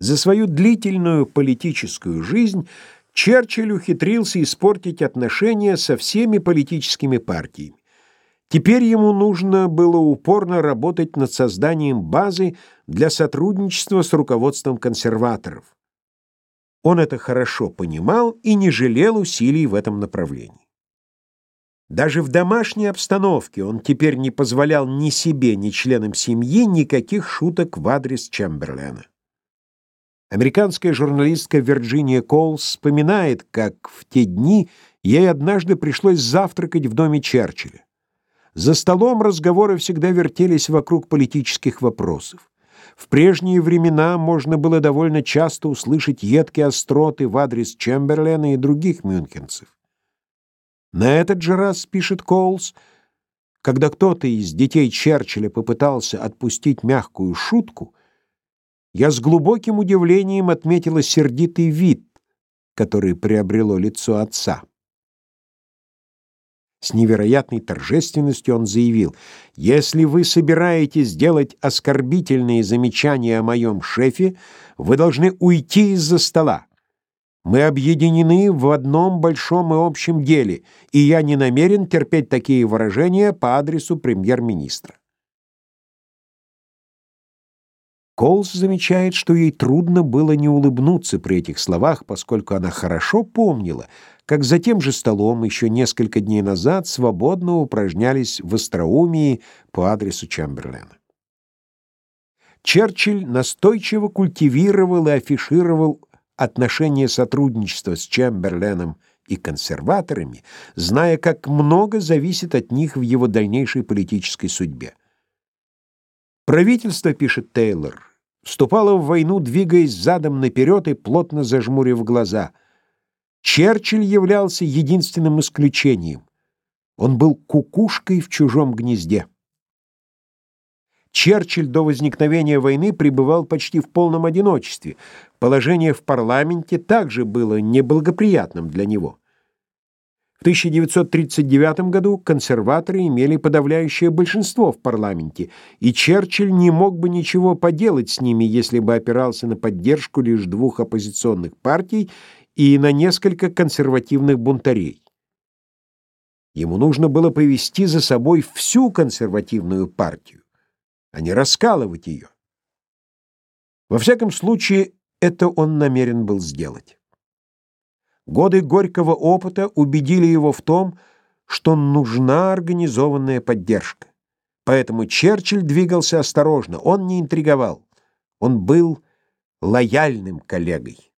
За свою длительную политическую жизнь Черчилль ухитрился испортить отношения со всеми политическими партиями. Теперь ему нужно было упорно работать над созданием базы для сотрудничества с руководством консерваторов. Он это хорошо понимал и не жалел усилий в этом направлении. Даже в домашней обстановке он теперь не позволял ни себе, ни членам семьи никаких шуток в адрес Чемберлена. Американская журналистка Вирджиния Коулс вспоминает, как в те дни ей однажды пришлось завтракать в доме Черчилля. За столом разговоры всегда вертелись вокруг политических вопросов. В прежние времена можно было довольно часто услышать едкие остроты в адрес Чемберлена и других мюнхенцев. На этот же раз, пишет Коулс, когда кто-то из детей Черчилля попытался отпустить мягкую шутку, я с глубоким удивлением отметила сердитый вид, который приобрело лицо отца. С невероятной торжественностью он заявил, «Если вы собираетесь сделать оскорбительные замечания о моем шефе, вы должны уйти из-за стола. Мы объединены в одном большом и общем деле, и я не намерен терпеть такие выражения по адресу премьер-министра». Колс замечает, что ей трудно было не улыбнуться при этих словах, поскольку она хорошо помнила, как за тем же столом еще несколько дней назад свободно упражнялись в остроумии по адресу Чемберлена. Черчилль настойчиво культивировал и афишировал отношения сотрудничества с Чемберленом и консерваторами, зная, как много зависит от них в его дальнейшей политической судьбе. Правительство, пишет Тейлор, вступало в войну, двигаясь задом наперед и плотно зажмурив глаза. Черчилль являлся единственным исключением. Он был кукушкой в чужом гнезде. Черчилль до возникновения войны пребывал почти в полном одиночестве. Положение в парламенте также было неблагоприятным для него. В 1939 году консерваторы имели подавляющее большинство в парламенте, и Черчилль не мог бы ничего поделать с ними, если бы опирался на поддержку лишь двух оппозиционных партий и на несколько консервативных бунтарей. Ему нужно было повести за собой всю консервативную партию, а не раскалывать ее. Во всяком случае, это он намерен был сделать. Годы горького опыта убедили его в том, что нужна организованная поддержка. Поэтому Черчилль двигался осторожно, он не интриговал, он был лояльным коллегой.